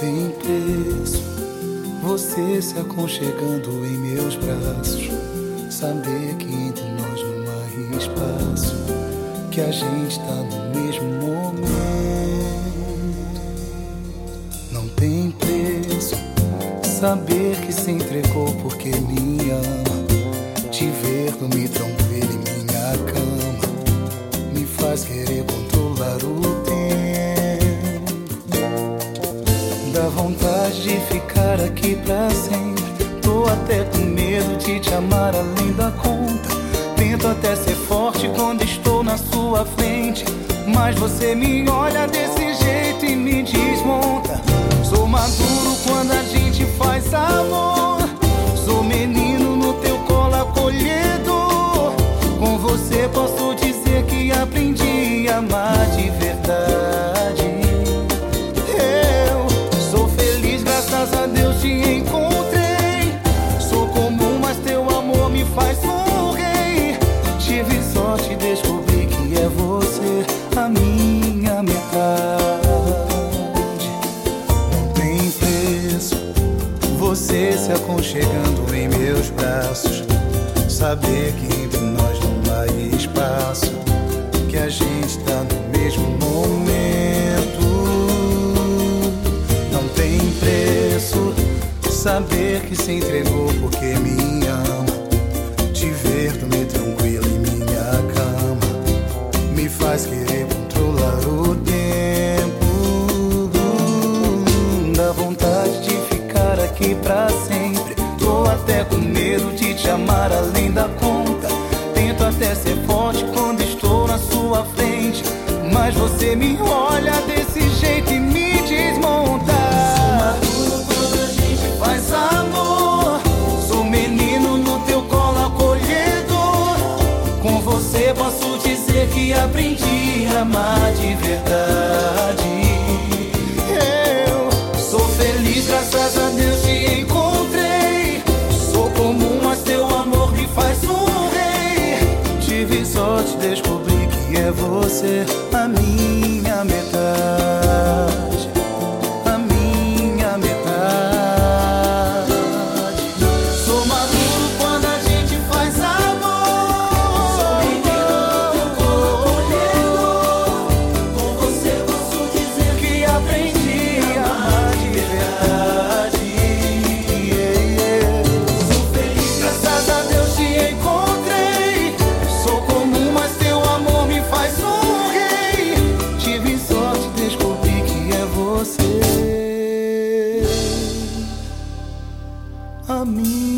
Tem preço você se aconchegando em meus braços. Saber que entre nós não há espaço, que a gente tá no mesmo momento. Não tem preço saber que se entregou porque me ama. Te ver dormir tranquilo em minha cama me faz querer controlar de ficar aqui pra sempre. Tô até com medo de te amar além da conta. Tento até ser forte quando estou na sua frente. Mas você me olha desse jeito e me desmonta. Sou maduro quando a gente faz sorte, descobri que é você a minha metade. Não tem preço você se aconchegando em meus braços. Saber que entre nós não há espaço, que a gente tá no mesmo momento. Não tem preço saber que se entregou porque me ama. Te ver dormir tranquilo te amar além da conta. Tento até ser forte quando estou na sua frente. Mas você me olha desse jeito e me desmonta. Sou maduro quando a gente faz amor. Sou menino no teu colo acolhedor. Com você posso dizer que aprendi a amar você a minha metade. me.